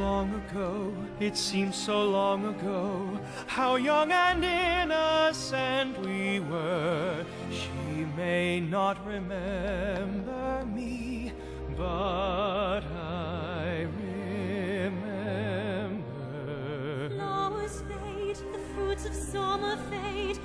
long ago, it seems so long ago, how young and innocent we were. She may not remember me, but I remember. Flowers fade, the fruits of summer fade.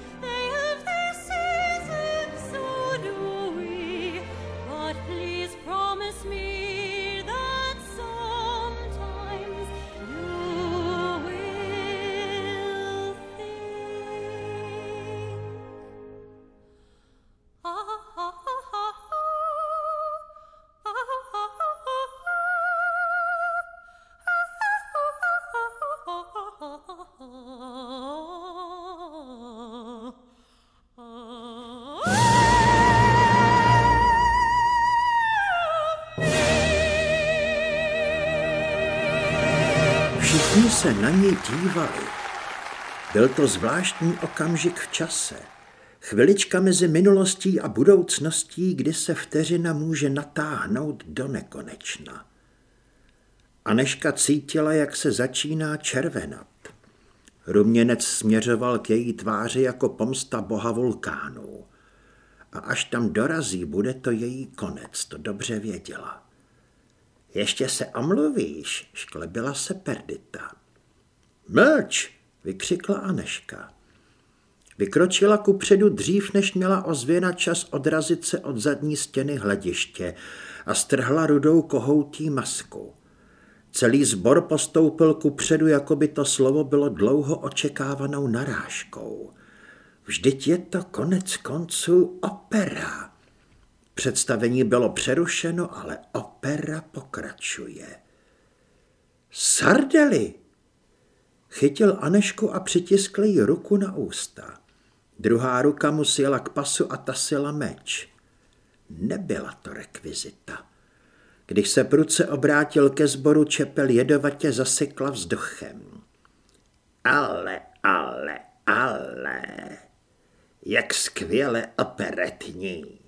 Se na něj dívali. Byl to zvláštní okamžik v čase. Chvilička mezi minulostí a budoucností, kdy se vteřina může natáhnout do nekonečna. Aneška cítila, jak se začíná červenat. Ruměnec směřoval k její tváři jako pomsta boha vulkánů. A až tam dorazí, bude to její konec, to dobře věděla. Ještě se omluvíš, šklebila se Perdita. Mlč, vykřikla Aneška. Vykročila ku předu dřív, než měla ozvěna čas odrazit se od zadní stěny hlediště a strhla rudou kohoutí masku. Celý zbor postoupil ku předu, jako by to slovo bylo dlouho očekávanou narážkou. Vždyť je to konec konců opera. Představení bylo přerušeno, ale opera pokračuje. Sardeli! Chytil Anešku a přitiskl jí ruku na ústa. Druhá ruka mu sjela k pasu a tasila meč. Nebyla to rekvizita. Když se pruce obrátil ke sboru, čepel jedovatě zasekla vzduchem. Ale, ale, ale, jak skvěle operetní.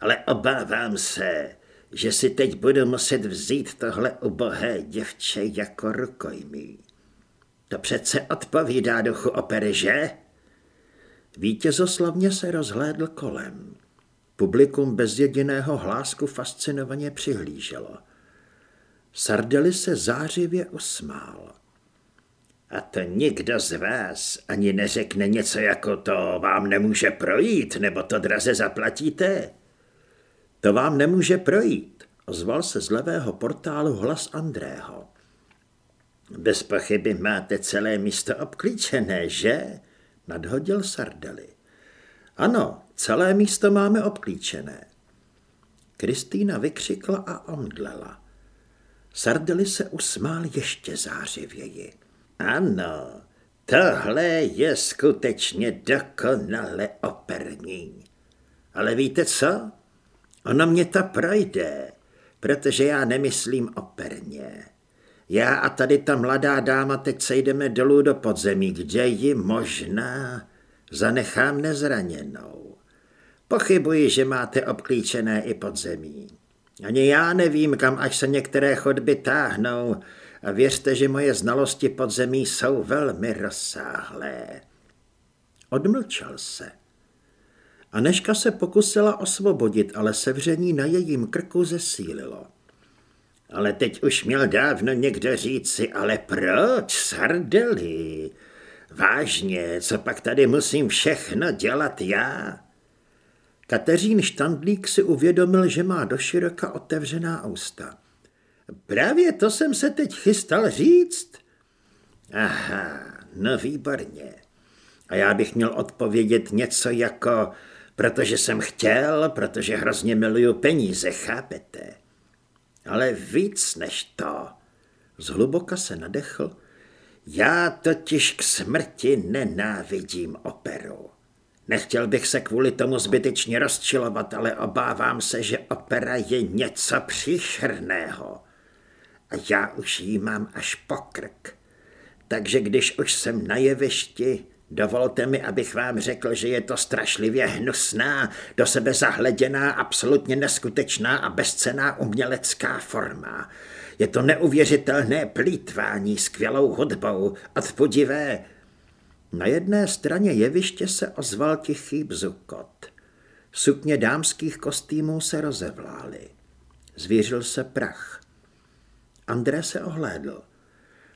Ale obávám se, že si teď budu muset vzít tohle ubohé děvče jako rukojmí. To přece odpovídá duchu opery, že? Vítězoslavně se rozhlédl kolem. Publikum bez jediného hlásku fascinovaně přihlíželo. Sardeli se zářivě usmál. A to nikdo z vás ani neřekne něco jako to vám nemůže projít, nebo to draze zaplatíte? To vám nemůže projít, ozval se z levého portálu hlas Andrého. Bez pochyby máte celé místo obklíčené, že? Nadhodil Sardeli. Ano, celé místo máme obklíčené. Kristýna vykřikla a omdlela. Sardeli se usmál ještě zářivěji. Ano, tohle je skutečně dokonale operní. Ale víte co? Ono mě to projde, protože já nemyslím operně. Já a tady ta mladá dáma teď sejdeme dolů do podzemí, kde ji možná zanechám nezraněnou. Pochybuji, že máte obklíčené i podzemí. Ani já nevím, kam až se některé chodby táhnou a věřte, že moje znalosti podzemí jsou velmi rozsáhlé. Odmlčel se. Aneška se pokusila osvobodit, ale sevření na jejím krku zesílilo. Ale teď už měl dávno někdo říci, ale proč, Sardeli? Vážně, co pak tady musím všechno dělat já? Kateřín Štandlík si uvědomil, že má doširoka otevřená ústa. Právě to jsem se teď chystal říct. Aha, no výborně. A já bych měl odpovědět něco jako, protože jsem chtěl, protože hrozně miluju peníze, chápete? Ale víc než to. Zhluboka se nadechl. Já totiž k smrti nenávidím operu. Nechtěl bych se kvůli tomu zbytečně rozčilovat, ale obávám se, že opera je něco příšerného. A já už jí mám až pokrk. Takže když už jsem na jevišti, dovolte mi, abych vám řekl, že je to strašlivě hnusná, do sebe zahleděná, absolutně neskutečná a bezcená umělecká forma. Je to neuvěřitelné plítvání skvělou hudbou, odpudivé. Na jedné straně jeviště se ozval tichý bzukot. Sukně dámských kostýmů se rozevlály. Zvířil se prach. André se ohlédl.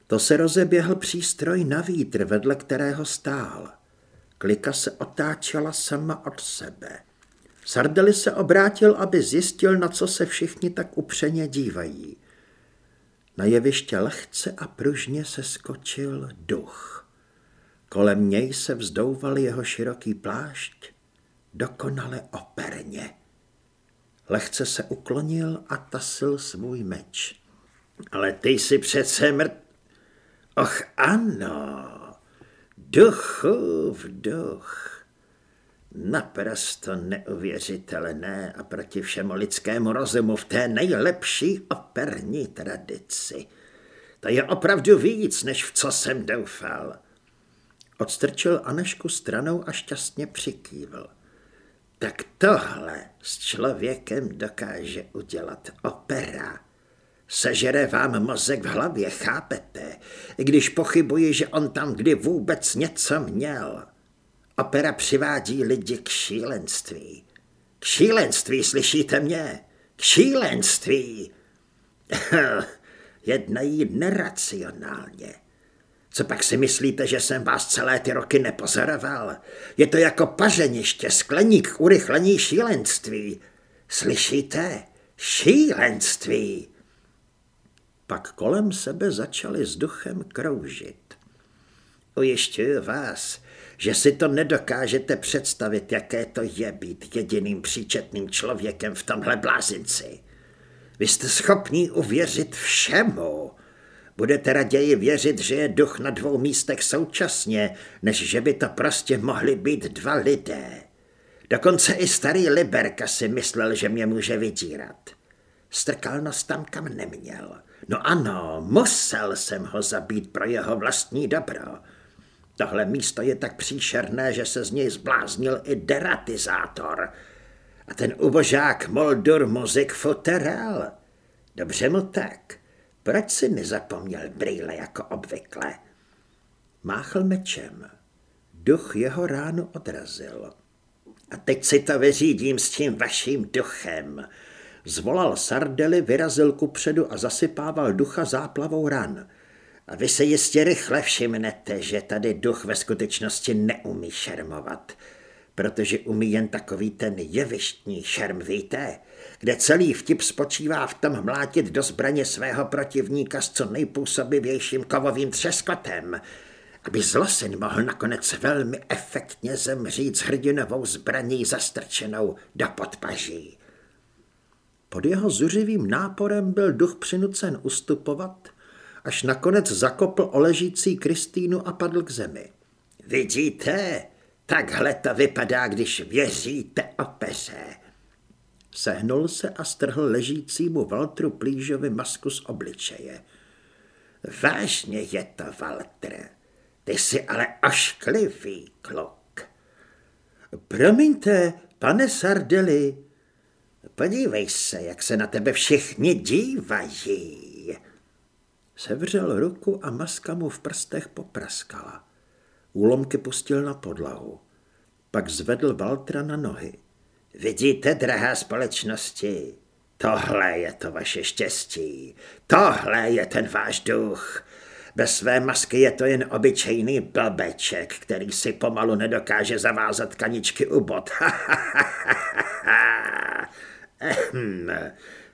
To se rozeběhl přístroj na vítr, vedle kterého stál. Klika se otáčela sama od sebe. Sardeli se obrátil, aby zjistil, na co se všichni tak upřeně dívají. Na jeviště lehce a pružně se skočil duch. Kolem něj se vzdouval jeho široký plášť, dokonale operně. Lehce se uklonil a tasil svůj meč. Ale ty jsi přece mrt... Och ano, duchův duch. Naprosto neuvěřitelné a proti všemu lidskému rozumu v té nejlepší operní tradici. To je opravdu víc, než v co jsem doufal. Odstrčil Anešku stranou a šťastně přikývl. Tak tohle s člověkem dokáže udělat opera. Sežere vám mozek v hlavě, chápete? Když pochybuji, že on tam kdy vůbec něco měl. Opera přivádí lidi k šílenství. K šílenství, slyšíte mě? K šílenství. Jednají neracionálně. Co pak si myslíte, že jsem vás celé ty roky nepozoroval? Je to jako pařeniště, skleník urychlení šílenství. Slyšíte? Šílenství. Pak kolem sebe začali s duchem kroužit. Ujišťuju vás, že si to nedokážete představit, jaké to je být jediným příčetným člověkem v tomhle blázinci. Vy jste schopní uvěřit všemu. Budete raději věřit, že je duch na dvou místech současně, než že by to prostě mohli být dva lidé. Dokonce i starý Liberka si myslel, že mě může vydírat. Strkalnost tam kam neměl. No ano, musel jsem ho zabít pro jeho vlastní dobro. Tohle místo je tak příšerné, že se z něj zbláznil i deratizátor. A ten ubožák Moldur Muzik Futerel. Dobře mu tak. Proč si nezapomněl brýle jako obvykle? Máchl mečem. Duch jeho ránu odrazil. A teď si to vyřídím s tím vaším duchem. Zvolal Sardely, vyrazil ku předu a zasypával ducha záplavou ran. A vy se jistě rychle všimnete, že tady duch ve skutečnosti neumí šermovat, protože umí jen takový ten jevištní šerm, víte, kde celý vtip spočívá v tom mlátit do zbraně svého protivníka s co nejpůsobivějším kovovým třeskotem, aby zlosin mohl nakonec velmi efektně zemřít s hrdinovou zbraní zastrčenou do podpaží. Pod jeho zuřivým náporem byl duch přinucen ustupovat, až nakonec zakopl ležící Kristýnu a padl k zemi. Vidíte, takhle to vypadá, když věříte opeře. Sehnul se a strhl ležícímu Valtru Plížovi masku z obličeje. Vážně je to, Valtr. Ty jsi ale ošklivý kluk. Promiňte, pane Sardeli, Podívej se, jak se na tebe všichni dívají. Sevřel ruku a maska mu v prstech popraskala. Úlomky pustil na podlahu. Pak zvedl Valtra na nohy. Vidíte, drahá společnosti, tohle je to vaše štěstí. Tohle je ten váš duch. Bez své masky je to jen obyčejný blbeček, který si pomalu nedokáže zavázat kaničky u bot. Ehm,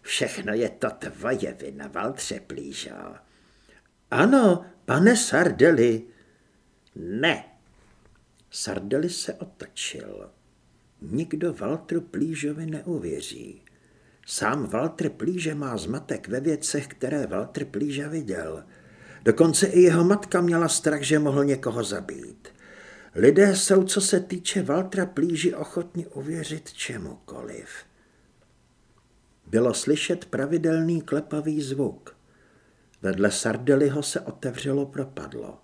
všechno je to tvoje vina, Valtře Plížo. Ano, pane Sardeli. Ne. Sardeli se otočil. Nikdo Valtru Plížovi neuvěří. Sám Walter Plíže má zmatek ve věcech, které Walter Plíža viděl. Dokonce i jeho matka měla strach, že mohl někoho zabít. Lidé jsou, co se týče Valtra Plíži, ochotni uvěřit čemukoliv. Bylo slyšet pravidelný klepavý zvuk. Vedle Sardeliho se otevřelo propadlo.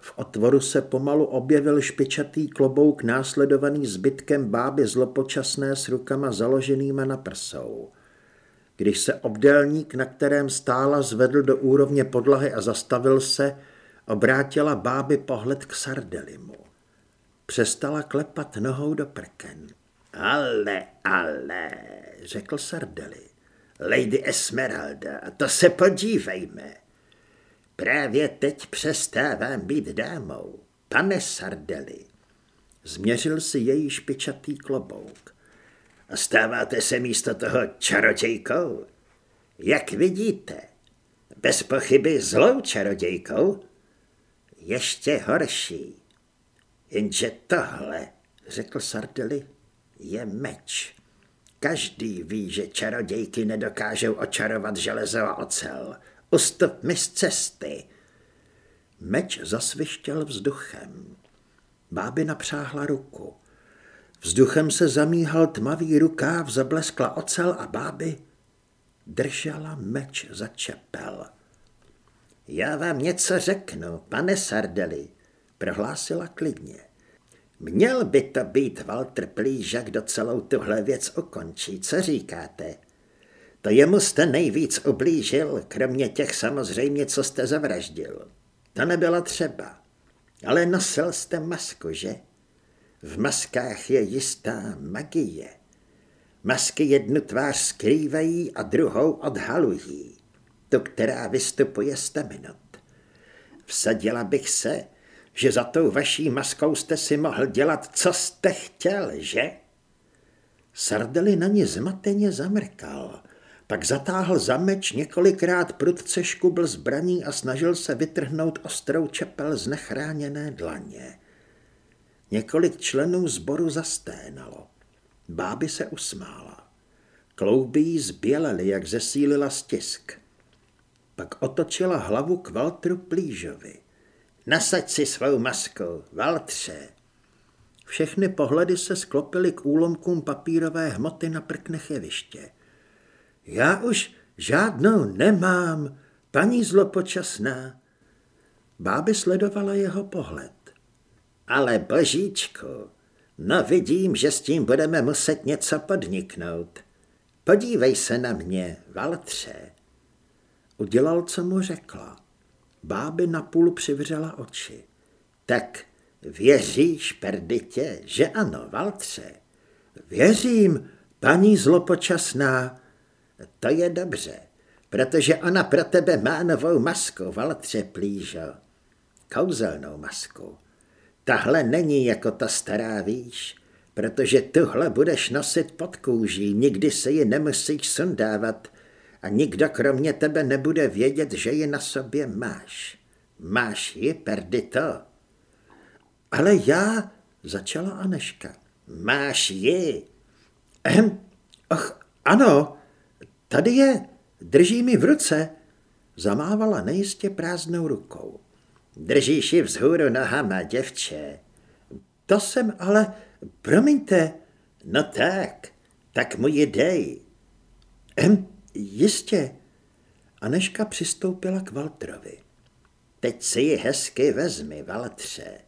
V otvoru se pomalu objevil špičatý klobouk následovaný zbytkem báby zlopočasné s rukama založenýma na prsou. Když se obdélník, na kterém stála, zvedl do úrovně podlahy a zastavil se, obrátila báby pohled k Sardelimu. Přestala klepat nohou do prken. Ale, ale, řekl Sardeli. Lady Esmeralda, to se podívejme. Právě teď přestávám být dámou. Pane Sardeli. Změřil si její špičatý klobouk. A stáváte se místo toho čarodějkou? Jak vidíte, bez pochyby zlou čarodějkou? Ještě horší. Jenže tohle, řekl Sardeli, je meč. Každý ví, že čarodějky nedokážou očarovat železo a ocel. Ustup mi z cesty. Meč zasvištěl vzduchem. Báby napřáhla ruku. Vzduchem se zamíhal tmavý rukáv, zableskla ocel a báby držela meč za čepel. Já vám něco řeknu, pane Sardeli, prohlásila klidně. Měl by to být Walter Plíža, kdo celou tuhle věc ukončí. Co říkáte? To jemu jste nejvíc ublížil, kromě těch samozřejmě, co jste zavraždil. To nebylo třeba. Ale nosil jste masku, že? V maskách je jistá magie. Masky jednu tvář skrývají a druhou odhalují. Tu, která vystupuje z minut. Vsadila bych se, že za tou vaší maskou jste si mohl dělat, co jste chtěl, že? Sardeli na ně zmateně zamrkal, pak zatáhl za meč, několikrát prudce škubl zbraní a snažil se vytrhnout ostrou čepel z nechráněné dlaně. Několik členů sboru zasténalo. Báby se usmála. Klouby jí zbělely, jak zesílila stisk. Pak otočila hlavu k Valtru Plížovi. Nasaď si svou masku, Valtře. Všechny pohledy se sklopily k úlomkům papírové hmoty na prknech jeviště. Já už žádnou nemám, paní zlopočasná. Báby sledovala jeho pohled. Ale božíčku, no vidím, že s tím budeme muset něco podniknout. Podívej se na mě, Valtře. Udělal, co mu řekla. Báby napůl přivřela oči. Tak věříš, perditě, že ano, Valtře? Věřím, paní zlopočasná. To je dobře, protože ona pro tebe má novou masku, Valtře Plížo. Kouzelnou masku. Tahle není jako ta stará, víš, protože tuhle budeš nosit pod kůží, nikdy se ji nemusíš sundávat a nikdo kromě tebe nebude vědět, že ji na sobě máš. Máš ji, perdito? Ale já, začala Aneška. Máš ji. Ehm, ach, ano, tady je, drží mi v ruce. Zamávala nejistě prázdnou rukou. Držíš ji vzhůru nohama, děvče. To jsem ale, promiňte. No tak, tak mu ji dej. Ehm, jistě. Aneška přistoupila k Valtrovi. Teď si ji hezky vezmi, Valtře,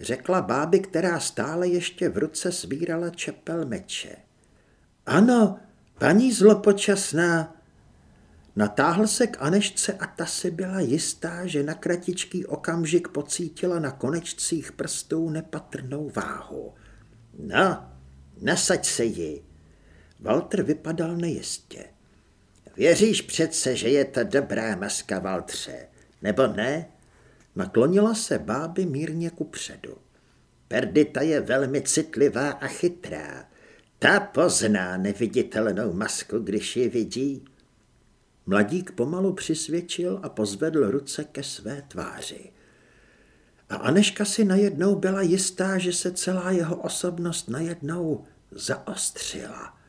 řekla báby, která stále ještě v ruce svírala čepel meče. Ano, paní zlopočasná, Natáhl se k Anešce a ta si byla jistá, že na kratičký okamžik pocítila na konečcích prstů nepatrnou váhu. No, nasaď se ji. Walter vypadal nejistě. Věříš přece, že je to dobrá maska, Valtře, nebo ne? Naklonila se báby mírně kupředu. Perdita je velmi citlivá a chytrá. Ta pozná neviditelnou masku, když ji vidí. Mladík pomalu přisvědčil a pozvedl ruce ke své tváři. A Aneška si najednou byla jistá, že se celá jeho osobnost najednou zaostřila.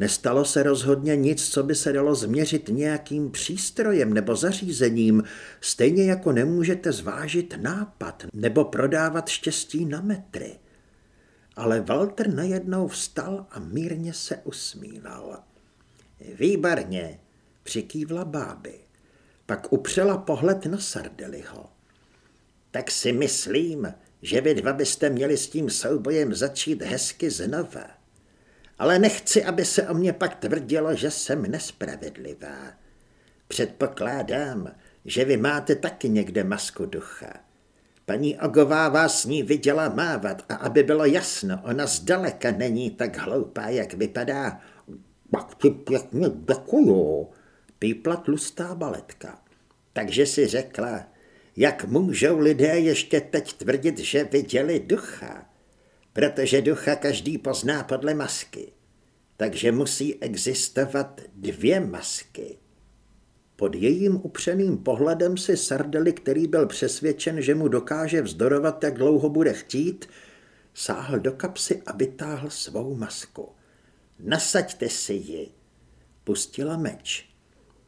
Nestalo se rozhodně nic, co by se dalo změřit nějakým přístrojem nebo zařízením, stejně jako nemůžete zvážit nápad nebo prodávat štěstí na metry. Ale Walter najednou vstal a mírně se usmíval. Výborně, přikývla báby. Pak upřela pohled na Sardeliho. Tak si myslím, že vy dva byste měli s tím soubojem začít hezky znova. Ale nechci, aby se o mě pak tvrdilo, že jsem nespravedlivá. Předpokládám, že vy máte taky někde masku ducha. Paní Ogová vás s ní viděla mávat a aby bylo jasno, ona zdaleka není tak hloupá, jak vypadá. Pak ti pěkně děkuju, pípla tlustá baletka. Takže si řekla, jak můžou lidé ještě teď tvrdit, že viděli ducha? Protože ducha každý pozná podle masky. Takže musí existovat dvě masky. Pod jejím upřeným pohledem si Sardeli, který byl přesvědčen, že mu dokáže vzdorovat, jak dlouho bude chtít, sáhl do kapsy a vytáhl svou masku. Nasaďte si ji. Pustila meč.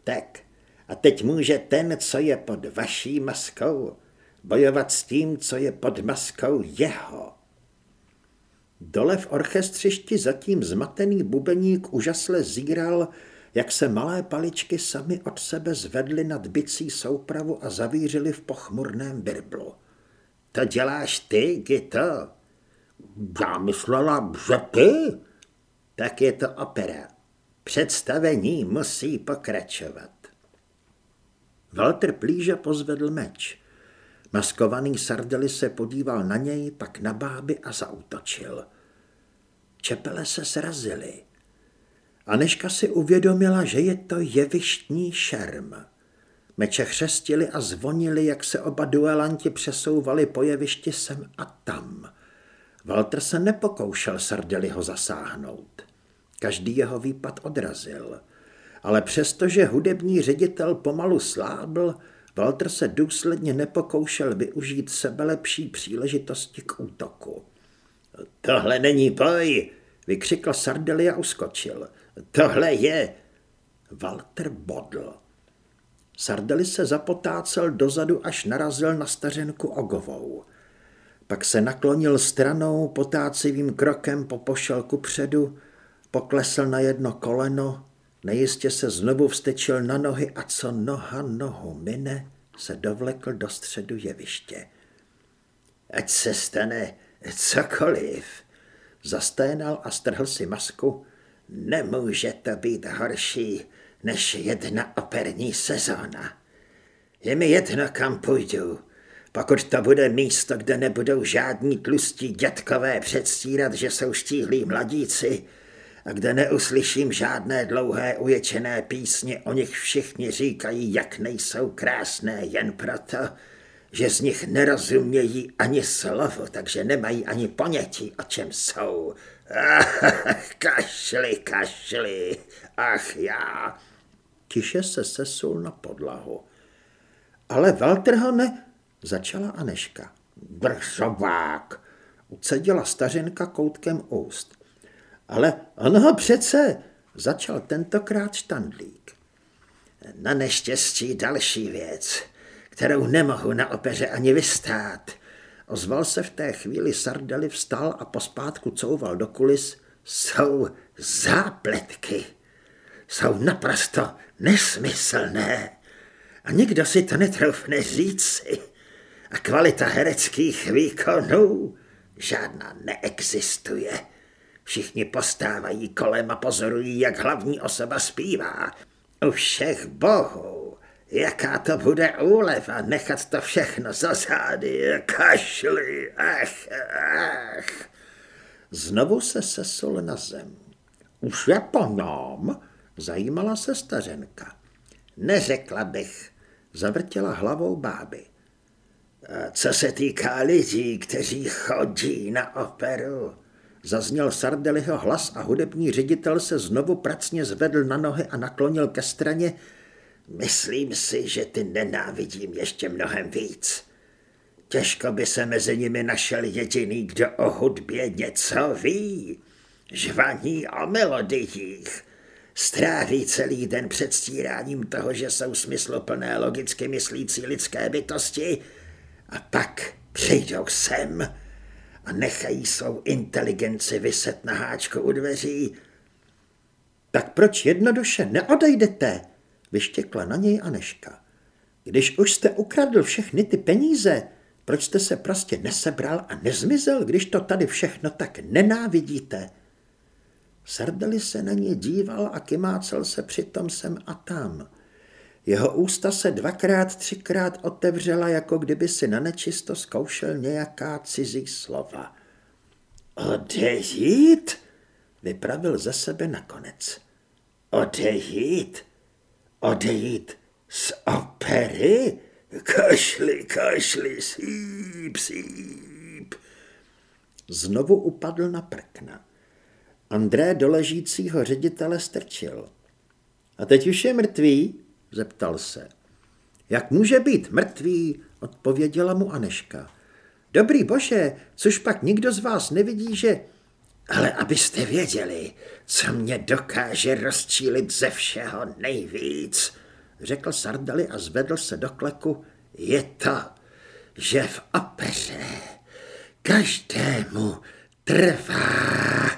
Tak, a teď může ten, co je pod vaší maskou, bojovat s tím, co je pod maskou jeho. Dole v orchestřišti zatím zmatený bubeník úžasle zíral, jak se malé paličky sami od sebe zvedly nad bicí soupravu a zavířily v pochmurném birblu. To děláš ty, Gito? Já myslela, že ty? Tak je to opera. Představení musí pokračovat. Walter plíže pozvedl meč. Maskovaný Sardeli se podíval na něj, pak na báby a zautočil. Čepele se srazily. Aneška si uvědomila, že je to jevištní šerm. Meče chřestili a zvonili, jak se oba duelanti přesouvali po jevišti sem a tam. Walter se nepokoušel Sardeliho zasáhnout. Každý jeho výpad odrazil. Ale přestože hudební ředitel pomalu slábl, Walter se důsledně nepokoušel využít sebelepší příležitosti k útoku. Tohle není boj, vykřikl Sardeli a uskočil. Tohle je... Walter bodl. Sardeli se zapotácel dozadu, až narazil na stařenku Ogovou. Pak se naklonil stranou, potácivým krokem popošel ku předu, poklesl na jedno koleno, nejistě se znovu vstečil na nohy a co noha nohu mine, se dovlekl do středu jeviště. Ať se stane cokoliv, zasténal a strhl si masku, Nemůže to být horší než jedna operní sezóna. Je mi jedno, kam půjdu, pokud to bude místo, kde nebudou žádní tlustí dětkové předstírat, že jsou štíhlí mladíci, kde neuslyším žádné dlouhé uječené písně, o nich všichni říkají, jak nejsou krásné jen proto, že z nich nerozumějí ani slovo, takže nemají ani ponětí, o čem jsou. Ach, kašli, kašli, ach já. Tiše se sesul na podlahu. Ale Walter ho ne... Začala Aneška. Brzovák, ucedila stařinka koutkem úst. Ale on ho přece, začal tentokrát štandlík. Na neštěstí další věc, kterou nemohu na opeře ani vystát – Ozval se v té chvíli Sardeli, vstal a pospátku couval do kulis. Jsou zápletky. Jsou naprosto nesmyslné. A nikdo si to netroufne říci. A kvalita hereckých výkonů žádná neexistuje. Všichni postávají kolem a pozorují, jak hlavní osoba zpívá. U všech bohů Jaká to bude úleva nechat to všechno za zády, kašli, ach, ach. Znovu se sesul na zem. Už je po nám, zajímala se stařenka. Neřekla bych, zavrtěla hlavou báby. Co se týká lidí, kteří chodí na operu, Zazněl Sardeliho hlas a hudební ředitel se znovu pracně zvedl na nohy a naklonil ke straně, Myslím si, že ty nenávidím ještě mnohem víc. Těžko by se mezi nimi našel jediný, kdo o hudbě něco ví. Žvaní o melodiích. Stráví celý den předstíráním toho, že jsou smysluplné logicky myslící lidské bytosti a pak přijdou sem a nechají svou inteligenci vyset na háčku u dveří. Tak proč jednoduše neodejdete? vyštěkla na něj Aneška. Když už jste ukradl všechny ty peníze, proč jste se prostě nesebral a nezmizel, když to tady všechno tak nenávidíte? Sardeli se na ně díval a kymácel se přitom sem a tam. Jeho ústa se dvakrát, třikrát otevřela, jako kdyby si na nečisto zkoušel nějaká cizí slova. Odejít? Vypravil ze sebe nakonec. Odejít? Odejít z opery? Kašli, kašli, síp, síp. Znovu upadl na prkna. André do ležícího ředitele strčil. A teď už je mrtvý? Zeptal se. Jak může být mrtvý? odpověděla mu Aneška. Dobrý bože, což pak nikdo z vás nevidí, že... Ale abyste věděli, co mě dokáže rozčílit ze všeho nejvíc, řekl Sardali a zvedl se do kleku, je to, že v opeře každému trvá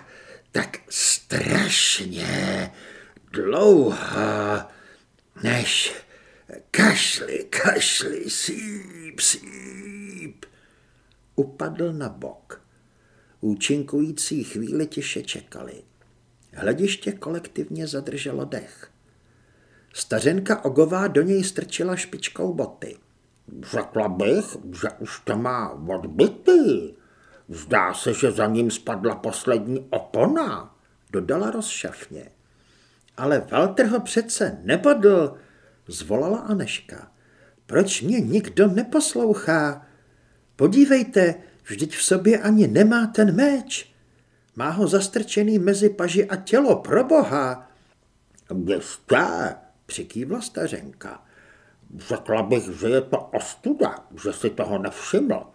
tak strašně dlouho, než kašli, kašli, síp, síp. Upadl na bok. Účinkující chvíli tiše čekali. Hlediště kolektivně zadrželo dech. Stařenka Ogová do něj strčila špičkou boty. Řekla bych, že už to má odbytý. Zdá se, že za ním spadla poslední opona, dodala rozšafně. Ale Walter ho přece nebodl, zvolala Aneška. Proč mě nikdo neposlouchá? Podívejte, vždyť v sobě ani nemá ten meč. Má ho zastrčený mezi paži a tělo, pro boha. Jistě, přikývla stařenka. Řekla bych, že je to ostuda, že si toho nevšiml.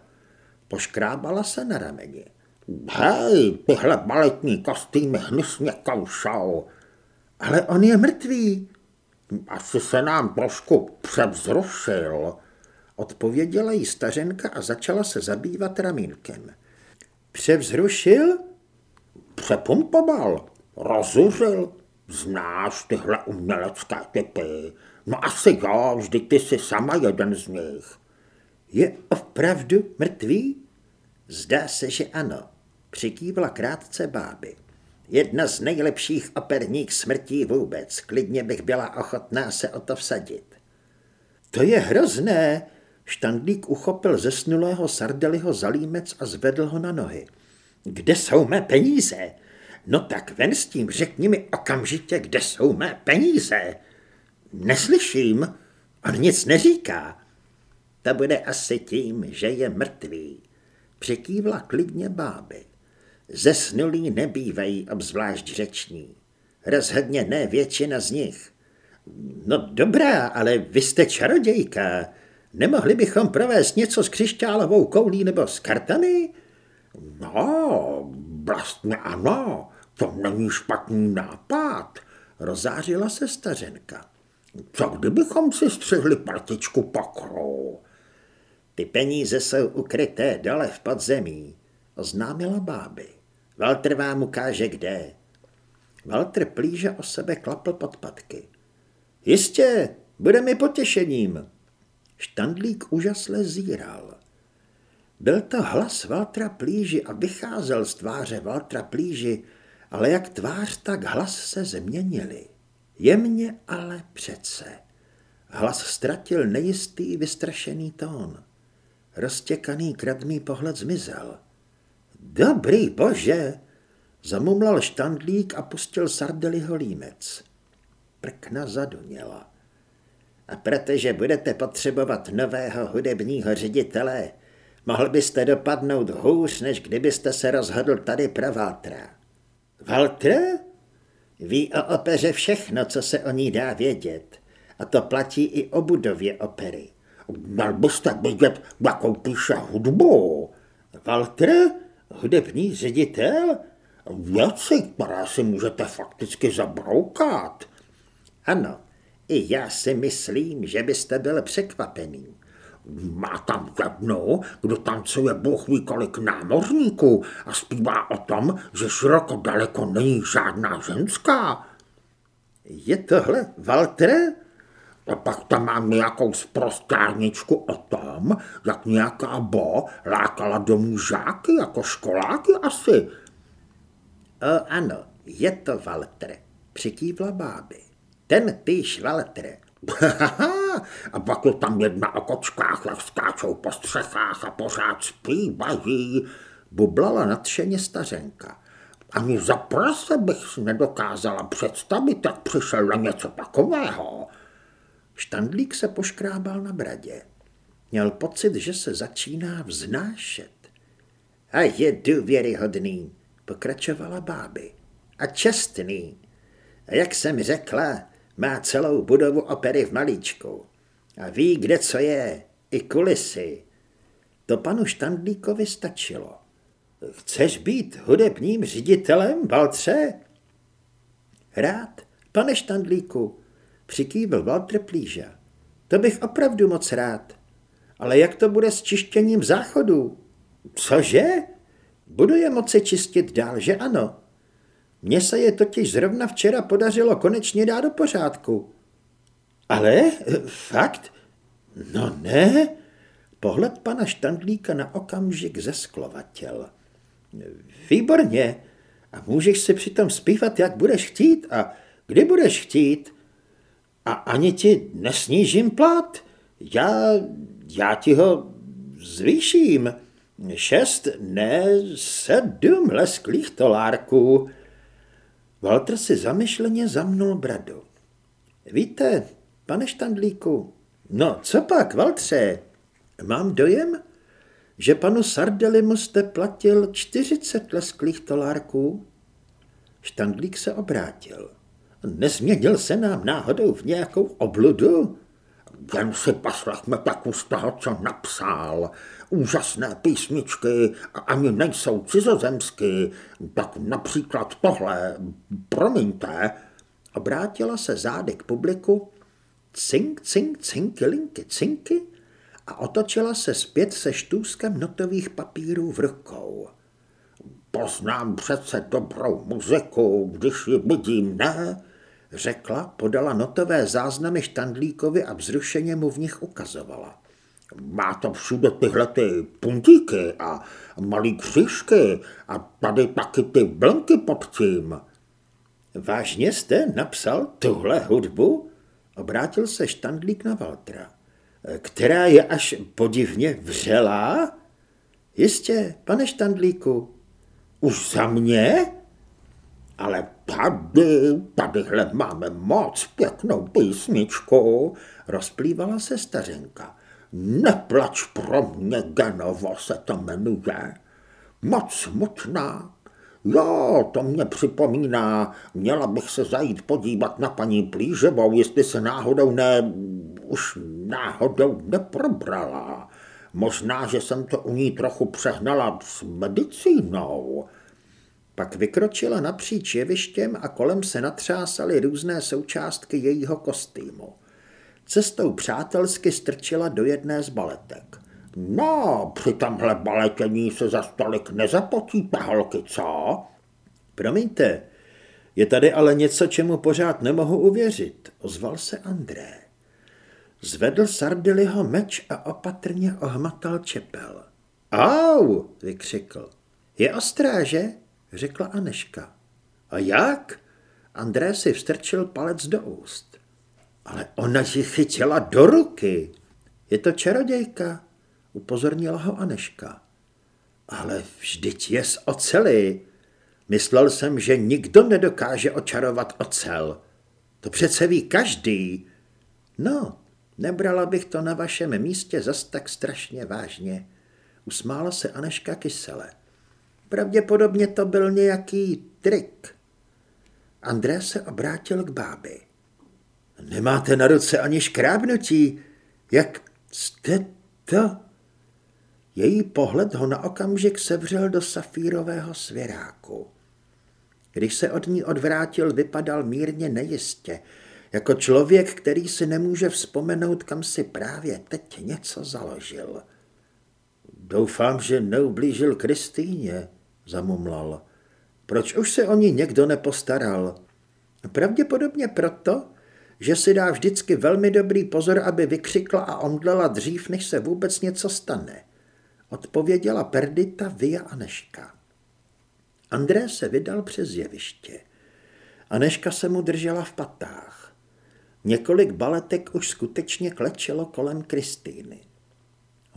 Poškrábala se na rameni. Hej, tyhle baletní kostýmy hnusně koušou. Ale on je mrtvý. Asi se nám trošku převzrušil, odpověděla jí stařenka a začala se zabývat ramínkem. Převzrušil? Přepumpoval, rozuřil. Znáš tyhle umělecké typy. No asi jo, vždyť ty jsi sama jeden z nich. Je opravdu mrtvý? Zdá se, že ano, přikývla krátce báby. Jedna z nejlepších operních smrtí vůbec. Klidně bych byla ochotná se o to vsadit. To je hrozné. Štandlík uchopil zesnulého Sardeliho zalímec a zvedl ho na nohy. Kde jsou mé peníze? No tak ven s tím, řekni mi okamžitě, kde jsou mé peníze. Neslyším, on nic neříká. To bude asi tím, že je mrtvý. Přikývla klidně báby. Zesnulí nebývají obzvlášť řeční. Rozhodně ne většina z nich. No dobrá, ale vy jste čarodějka. Nemohli bychom provést něco s křišťálovou koulí nebo s kartami? No, vlastně ano, to není špatný nápad, rozářila se stařenka. Co kdybychom si střihli partičku pokru? Ty peníze jsou ukryté dole v podzemí, oznámila báby. Walter vám ukáže kde. Walter plíže o sebe klapl podpatky. Jistě, bude mi potěšením. Štandlík úžasle zíral. Byl to hlas Valtra Plíži a vycházel z tváře Valtra Plíži, ale jak tvář, tak hlas se změnili. Jemně ale přece. Hlas ztratil nejistý, vystrašený tón. Roztěkaný kradný pohled zmizel. Dobrý bože, zamumlal štandlík a pustil Sardeliho límec. Prkna zaduněla. A protože budete potřebovat nového hudebního ředitele, mohl byste dopadnout hůř, než kdybyste se rozhodl tady pro Valtra. Valtra? Ví o opeře všechno, co se o ní dá vědět. A to platí i o budově opery. Měl byste vidět, jakou píše hudbu. Walter? Hudební ředitel? Věci, které si můžete fakticky zabroukat. Ano, i já si myslím, že byste byl překvapený. Má tam jednu, kdo tancuje bůh ví kolik námořníků a zpívá o tom, že široko daleko není žádná ženská. Je tohle Walter? A pak tam mám nějakou zprostárničku o tom, jak nějaká bo lákala domů žáky jako školáky asi. O, ano, Je to Walter, přikývla báby. Ten týž Walter. a pak je tam jedna o kočkách, jak skáčou po střechách a pořád zpívají, bublala nadšeně stařenka. Ani za prase bych si nedokázala představit, jak přišel na něco takového. Štandlík se poškrábal na bradě. Měl pocit, že se začíná vznášet. A je důvěryhodný, pokračovala báby. A čestný. A jak jsem řekla, má celou budovu opery v malíčku. A ví, kde co je, i kulisy. To panu Štandlíkovi stačilo. Chceš být hudebním ředitelem, Valtře? Rád, pane Štandlíku, přikývil Walter Plíža. To bych opravdu moc rád. Ale jak to bude s čištěním záchodu? Cože? Budu je moci čistit dál, že ano? Mně se je totiž zrovna včera podařilo konečně dát do pořádku. Ale? Fakt? No ne. Pohled pana Štandlíka na okamžik zesklovatěl. Výborně. A můžeš si přitom zpívat, jak budeš chtít a kdy budeš chtít. A ani ti nesnížím plat. Já, já ti ho zvýším. Šest, ne, sedm lesklých tolárků. Walter si zamyšleně zamnul bradu. Víte, pane Štandlíku, no co pak, Valtře, mám dojem, že panu Sardelimu jste platil 40 lesklých tolárků? Štandlík se obrátil. Nezměnil se nám náhodou v nějakou obludu? Jen si poslechme tak z toho, co napsal. Úžasné písničky a ani nejsou cizozemsky. Tak například tohle, promiňte. Obrátila se zády k publiku. Cink, cink, cinky, linky, cinky a otočila se zpět se štůzkem notových papírů v rukou. Poznám přece dobrou muziku, když ji vidím, ne? Řekla, podala notové záznamy Štandlíkovi a vzrušeně mu v nich ukazovala. Má to všude tyhle ty puntíky a malý křížky a tady taky ty blnky pod tím. Vážně jste napsal tuhle hudbu? Obrátil se Štandlík na Valtra která je až podivně vřelá? Jistě, pane Štandlíku. Už za mě? Ale tady, tadyhle máme moc pěknou písničku, rozplývala se stařenka. Neplač pro mě, Genovo se to jmenuje. Moc smutná, Jo, to mě připomíná. Měla bych se zajít podívat na paní Plíževou, jestli se náhodou ne... už náhodou neprobrala. Možná, že jsem to u ní trochu přehnala s medicínou. Pak vykročila napříč jevištěm a kolem se natřásaly různé součástky jejího kostýmu. Cestou přátelsky strčila do jedné z baletek. No, při tomhle baletění se za stolik nezapotíte, holky, co? Promiňte, je tady ale něco, čemu pořád nemohu uvěřit, ozval se André. Zvedl Sardiliho meč a opatrně ohmatal čepel. Au, vykřikl. Je ostrá, že? Řekla Aneška. A jak? André si vstrčil palec do úst. Ale ona ji chytila do ruky. Je to čarodějka, upozornila ho Aneška. Ale vždyť je z ocely. Myslel jsem, že nikdo nedokáže očarovat ocel. To přece ví každý. No, nebrala bych to na vašem místě zas tak strašně vážně. Usmála se Aneška kysele. Pravděpodobně to byl nějaký trik. André se obrátil k bábi. Nemáte na ruce ani škrábnutí. Jak jste to? Její pohled ho na okamžik sevřel do safírového svěráku. Když se od ní odvrátil, vypadal mírně nejistě, jako člověk, který si nemůže vzpomenout, kam si právě teď něco založil. Doufám, že neublížil Kristýně, zamumlal. Proč už se o ní někdo nepostaral? Pravděpodobně proto, že si dá vždycky velmi dobrý pozor, aby vykřikla a omdlela dřív, než se vůbec něco stane odpověděla Perdita, Via a Neška. André se vydal přes jeviště. Aneška se mu držela v patách. Několik baletek už skutečně klečelo kolem Kristýny.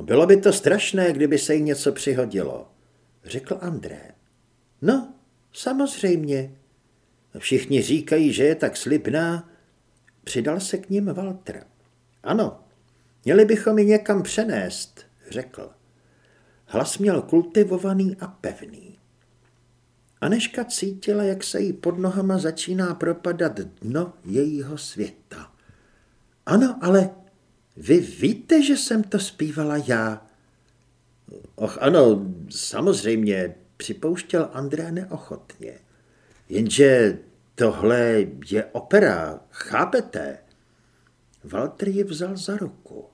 Bylo by to strašné, kdyby se jí něco přihodilo, řekl André. No, samozřejmě. Všichni říkají, že je tak slibná. Přidal se k ním Walter. Ano, měli bychom ji někam přenést, řekl. Hlas měl kultivovaný a pevný. Aneška cítila, jak se jí pod nohama začíná propadat dno jejího světa. Ano, ale vy víte, že jsem to zpívala já? Och ano, samozřejmě, připouštěl André neochotně. Jenže tohle je opera, chápete? Walter ji vzal za ruku.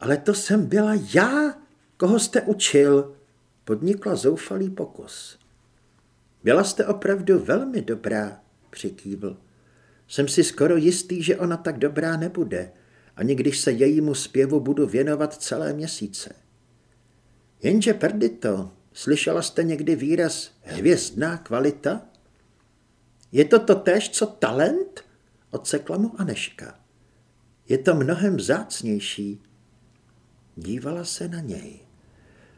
Ale to jsem byla já, koho jste učil, podnikla zoufalý pokus. Byla jste opravdu velmi dobrá, přikývl. Jsem si skoro jistý, že ona tak dobrá nebude, ani když se jejímu zpěvu budu věnovat celé měsíce. Jenže Perdito, slyšela jste někdy výraz hvězdná kvalita? Je to totéž, co talent? Odsekla mu Aneška. Je to mnohem vzácnější. Dívala se na něj.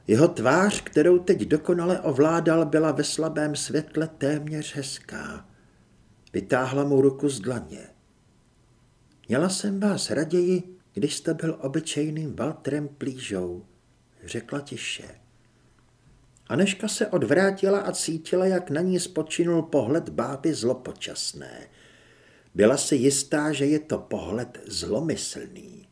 Jeho tvář, kterou teď dokonale ovládal, byla ve slabém světle téměř hezká. Vytáhla mu ruku z dlaně. Měla jsem vás raději, když jste byl obyčejným Walterem Plížou, řekla tiše. Aneška se odvrátila a cítila, jak na ní spočinul pohled báby zlopočasné. Byla si jistá, že je to pohled zlomyslný.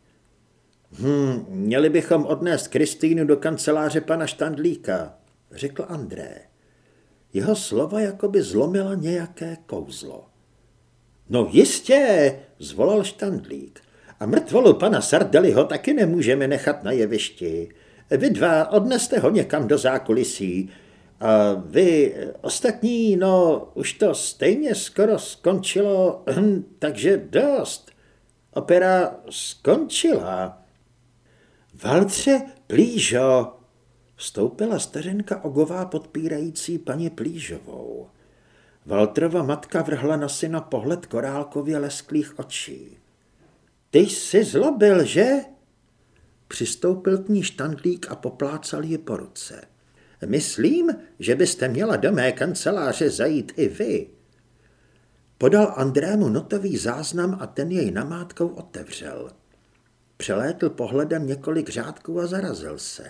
Hm, měli bychom odnést Kristýnu do kanceláře pana Štandlíka, řekl André. Jeho slova jako by zlomila nějaké kouzlo. No jistě, zvolal Štandlík. A mrtvolu pana Sardeliho taky nemůžeme nechat na jevišti. Vy dva odneste ho někam do zákulisí. A vy ostatní, no, už to stejně skoro skončilo, hm, takže dost. Opera skončila. Valtře Plížo, vstoupila stařenka ogová podpírající paní Plížovou. Valtrova matka vrhla na syna pohled korálkově lesklých očí. Ty jsi zlobil, že? Přistoupil k ní štandlík a poplácal ji po ruce. Myslím, že byste měla do mé kanceláře zajít i vy. Podal Andrému notový záznam a ten jej namátkou otevřel. Přelétl pohledem několik řádků a zarazil se.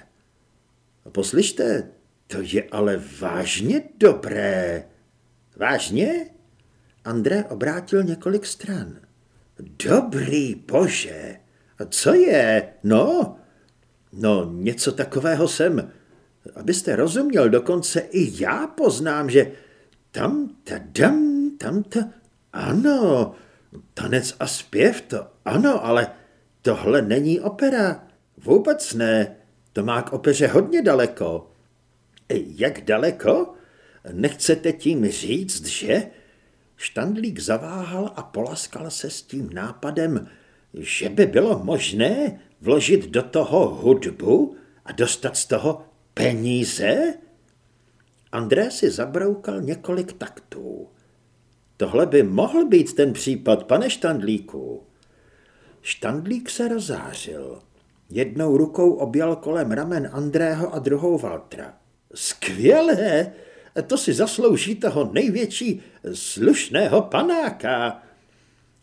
Poslyšte, to je ale vážně dobré. Vážně? André obrátil několik stran. Dobrý bože, co je? No, no něco takového jsem. Abyste rozuměl, dokonce i já poznám, že tam ta dam, tam ta, ano, tanec a zpěv to, ano, ale tohle není opera. Vůbec ne, to má k opeře hodně daleko. Jak daleko? Nechcete tím říct, že? Štandlík zaváhal a polaskal se s tím nápadem, že by bylo možné vložit do toho hudbu a dostat z toho peníze? André si zabroukal několik taktů. Tohle by mohl být ten případ, pane Štandlíku. Štandlík se rozářil. Jednou rukou objal kolem ramen Andrého a druhou Valtra. Skvělé, to si zaslouží toho největší slušného panáka.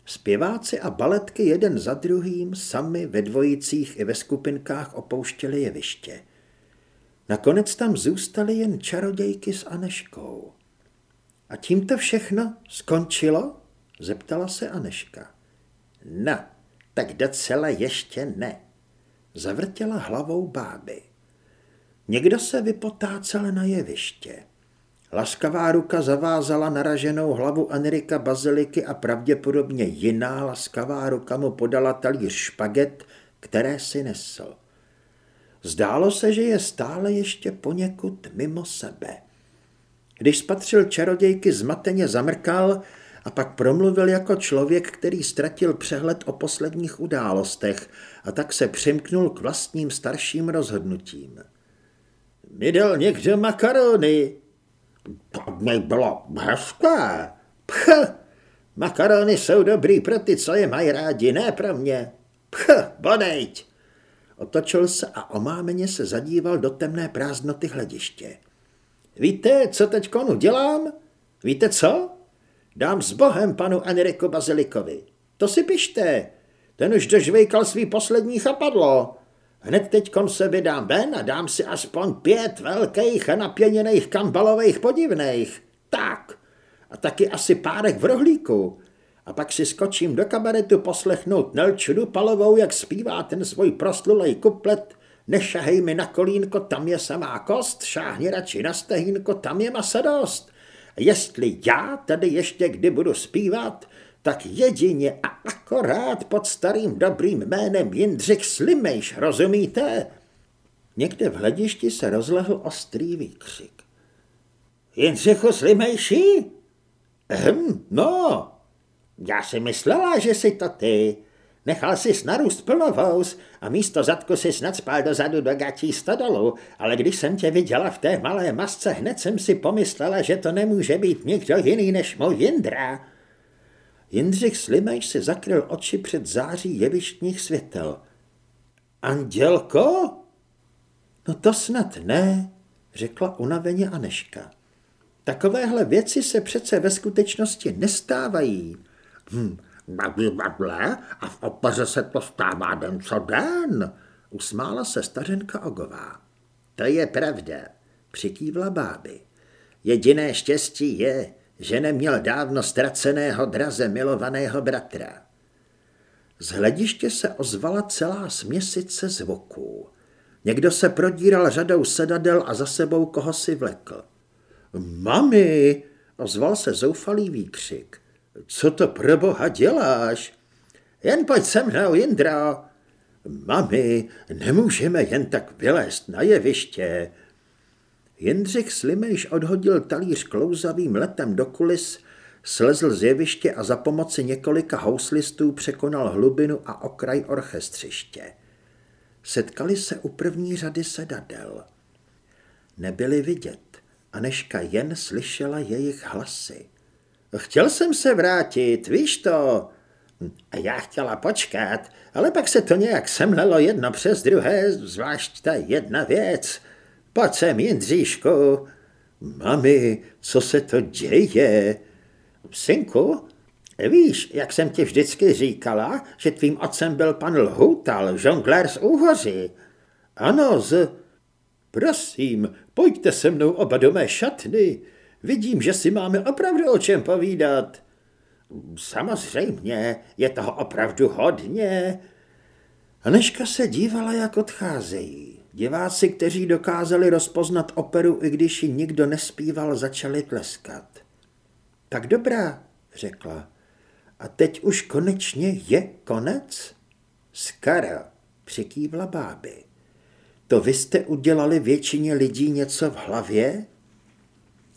Zpěváci a baletky jeden za druhým sami ve dvojicích i ve skupinkách opouštěli jeviště. Nakonec tam zůstaly jen čarodějky s Aneškou. A tím to všechno skončilo? Zeptala se Aneška. No, tak docela ještě ne. Zavrtěla hlavou báby. Někdo se vypotácel na jeviště. Laskavá ruka zavázala naraženou hlavu Enrika Baziliky a pravděpodobně jiná laskavá ruka mu podala talíř špaget, které si nesl. Zdálo se, že je stále ještě poněkud mimo sebe. Když spatřil čarodějky, zmateně zamrkal a pak promluvil jako člověk, který ztratil přehled o posledních událostech a tak se přimknul k vlastním starším rozhodnutím. Mi dal někdo makarony, to mi bylo hezké, Pch, makarony jsou dobrý pro ty, co je mají rádi, ne pro mě. Pch, bodejť. Otočil se a omámeně se zadíval do temné prázdnoty hlediště. Víte, co teď konu dělám? Víte co? Dám s bohem panu Enrico Bazilikovi. To si pište. Ten už dožvejkal svý poslední chapadlo. Hned teď se vydám ven a dám si aspoň pět velkých a napěněných kambalových podivných. Tak. A taky asi párek v rohlíku. A pak si skočím do kabaretu poslechnout Nelču Dupalovou, jak zpívá ten svůj proslulej kuplet Nešahej mi na kolínko, tam je samá kost, šáhni radši na stehínko, tam je masa dost. Jestli já tady ještě kdy budu zpívat, tak jedině a akorát pod starým dobrým jménem Jindřich Slimejš, rozumíte? Někde v hledišti se rozlehl ostrý výkřik. Jindřichu Slimejši? Hm, no, já si myslela, že jsi to ty. Nechal jsi narůst plnovous a místo zadku si snad spál dozadu do gačí stodolu, ale když jsem tě viděla v té malé masce, hned jsem si pomyslela, že to nemůže být nikdo jiný než můj Jindra. Jindřich Slimejš si zakryl oči před září jevištních světel. Andělko? No to snad ne, řekla unaveně Aneška. Takovéhle věci se přece ve skutečnosti nestávají. Hm, na divadle a v opeře se to stává den co den, usmála se stařenka Ogová. To je pravda, přikývla báby. Jediné štěstí je, že neměl dávno ztraceného draze milovaného bratra. Z hlediště se ozvala celá směsice zvuků. Někdo se prodíral řadou sedadel a za sebou koho si vlekl. Mami, ozval se zoufalý výkřik. Co to pro boha děláš? Jen pojď se mnou, Jindra. Mami, nemůžeme jen tak vylézt na jeviště. Jindřich Slimejš odhodil talíř klouzavým letem do kulis, slezl z jeviště a za pomoci několika houslistů překonal hlubinu a okraj orchestřiště. Setkali se u první řady sedadel. Nebyli vidět, Aneška jen slyšela jejich hlasy. Chtěl jsem se vrátit, víš to. A já chtěla počkat, ale pak se to nějak semlelo jedno přes druhé, zvlášť ta jedna věc. Pojď sem, Jindříšku. Mami, co se to děje? Synku, víš, jak jsem ti vždycky říkala, že tvým otcem byl pan Lhoutal, žonglér z Úhoří. Ano, z... Prosím, pojďte se mnou oba do mé šatny. Vidím, že si máme opravdu o čem povídat. Samozřejmě, je toho opravdu hodně. Aneška se dívala, jak odcházejí. Diváci, kteří dokázali rozpoznat operu, i když ji nikdo nespíval, začali tleskat. Tak dobrá, řekla. A teď už konečně je konec? Skoro, přikývla báby. To vy jste udělali většině lidí něco v hlavě?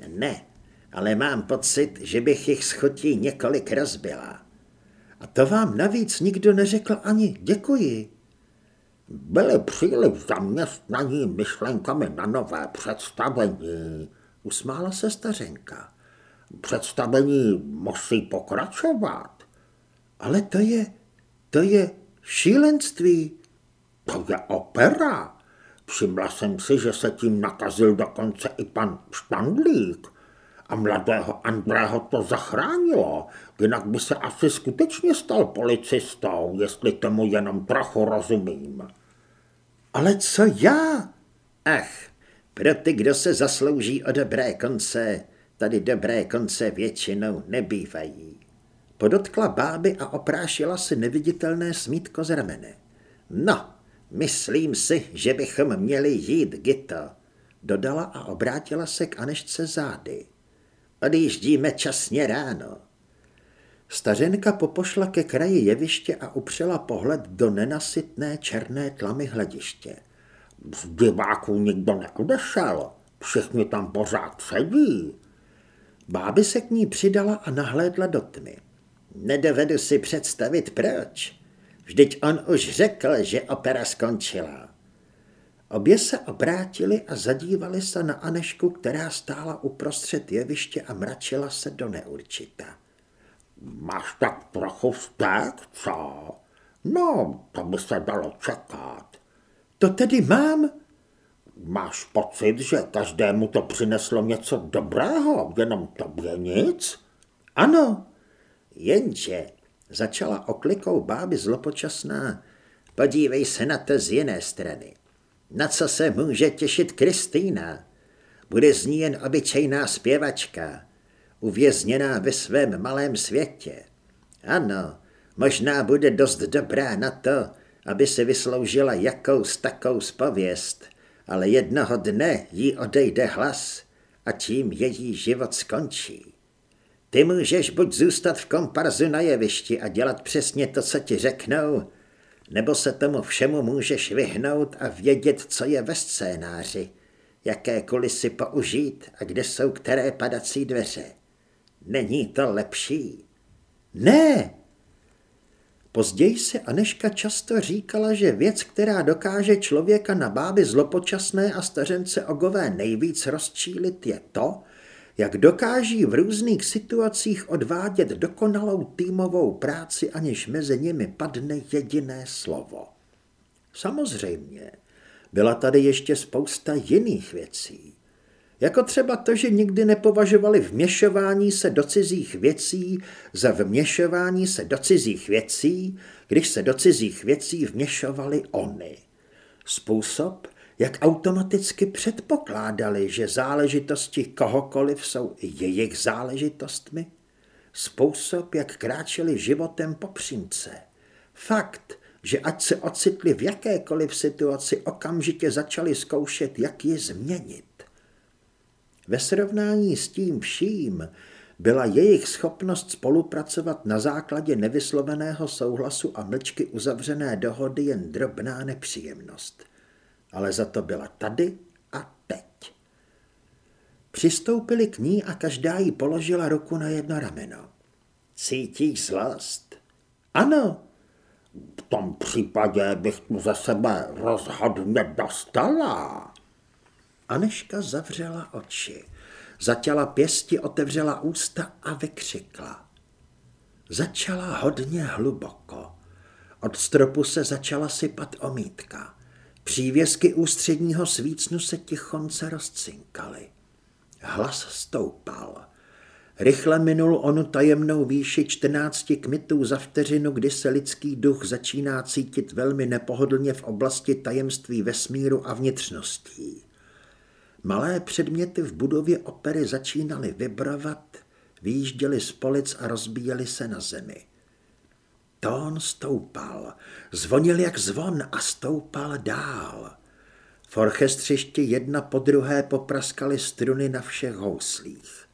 Ne, ale mám pocit, že bych jich schotí několik rozbila. A to vám navíc nikdo neřekl ani děkuji. Byli příliš zaměstnaní myšlenkami na nové představení, usmála se stařenka. Představení musí pokračovat. Ale to je, to je šílenství. To je opera. Všimla jsem si, že se tím nakazil dokonce i pan Štandlík. A mladého Andrého to zachránilo, jinak by se asi skutečně stal policistou, jestli tomu jenom trochu rozumím. Ale co já? Ach, pro ty, kdo se zaslouží o dobré konce, tady dobré konce většinou nebývají. Podotkla báby a oprášila si neviditelné smítko z ramene. No, Myslím si, že bychom měli jít, Gito, dodala a obrátila se k Anešce zády. Odjíždíme časně ráno. Stařenka popošla ke kraji jeviště a upřela pohled do nenasytné černé tlamy hlediště. Z diváků nikdo neodešel, všichni tam pořád sedí. Báby se k ní přidala a nahlédla do tmy. Nedovedu si představit proč. Vždyť on už řekl, že opera skončila. Obě se obrátili a zadívali se na Anešku, která stála uprostřed jeviště a mračila se do neurčita. Máš tak trochu vztek, co? No, to by se dalo čekat. To tedy mám? Máš pocit, že každému to přineslo něco dobrého, jenom tobě nic? Ano, jenže začala oklikou báby zlopočasná. Podívej se na to z jiné strany. Na co se může těšit Kristýna? Bude z ní jen obyčejná zpěvačka, uvězněná ve svém malém světě. Ano, možná bude dost dobrá na to, aby se vysloužila jakous takou zpověst, ale jednoho dne jí odejde hlas a tím její život skončí. Ty můžeš buď zůstat v komparzu na jevišti a dělat přesně to, co ti řeknou, nebo se tomu všemu můžeš vyhnout a vědět, co je ve scénáři, jaké kulisy použít a kde jsou které padací dveře. Není to lepší? Ne! Později se Aneška často říkala, že věc, která dokáže člověka na báby zlopočasné a stařence ogové nejvíc rozčílit, je to, jak dokáží v různých situacích odvádět dokonalou týmovou práci, aniž mezi nimi padne jediné slovo. Samozřejmě, byla tady ještě spousta jiných věcí. Jako třeba to, že nikdy nepovažovali vměšování se do cizích věcí za vměšování se do cizích věcí, když se do cizích věcí vměšovali oni. Způsob, jak automaticky předpokládali, že záležitosti kohokoliv jsou jejich záležitostmi? Způsob, jak kráčeli životem po přímce. Fakt, že ať se ocitli v jakékoliv situaci, okamžitě začali zkoušet, jak ji změnit. Ve srovnání s tím vším byla jejich schopnost spolupracovat na základě nevysloveného souhlasu a mlčky uzavřené dohody jen drobná nepříjemnost – ale za to byla tady a teď. Přistoupili k ní a každá jí položila ruku na jedno rameno. Cítíš zlost? Ano. V tom případě bych tu za sebe rozhodně dostala. Aneška zavřela oči, zatěla pěsti, otevřela ústa a vykřikla. Začala hodně hluboko. Od stropu se začala sypat omítka. Přívěsky ústředního svícnu se tichonce rozcinkaly. Hlas stoupal. Rychle minul onu tajemnou výši čtrnácti kmitů za vteřinu, kdy se lidský duch začíná cítit velmi nepohodlně v oblasti tajemství vesmíru a vnitřností. Malé předměty v budově opery začínaly vibrovat, výjížděly z polic a rozbíjely se na zemi. Tón stoupal, zvonil jak zvon a stoupal dál. V orchestřišti jedna po druhé popraskaly struny na všech houslích.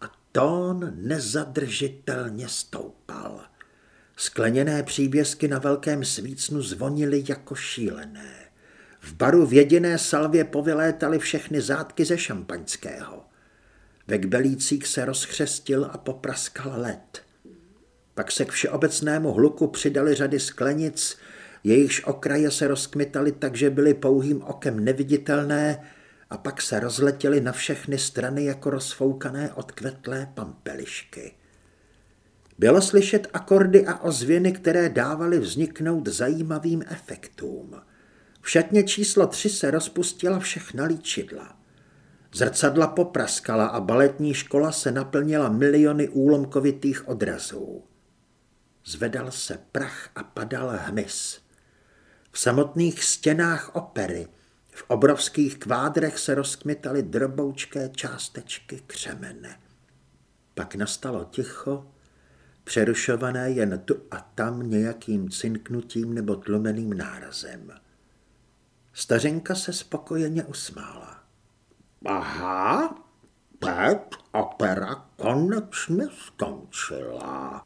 A tón nezadržitelně stoupal. Skleněné příbězky na velkém svícnu zvonily jako šílené. V baru v jediné salvě povylétaly všechny zátky ze šampaňského. Ve kbelících se rozchřestil a popraskal led. Pak se k všeobecnému hluku přidali řady sklenic, jejichž okraje se rozkmitaly tak, že byly pouhým okem neviditelné a pak se rozletěly na všechny strany jako rozfoukané odkvetlé pampelišky. Bylo slyšet akordy a ozvěny, které dávaly vzniknout zajímavým efektům. V šatně číslo tři se rozpustila všechna líčidla. Zrcadla popraskala a baletní škola se naplnila miliony úlomkovitých odrazů. Zvedal se prach a padal hmyz. V samotných stěnách opery, v obrovských kvádrech se rozkmitaly droboučké částečky křemene. Pak nastalo ticho, přerušované jen tu a tam nějakým cinknutím nebo tlumeným nárazem. Stařenka se spokojeně usmála. Aha, teď opera konečně skončila.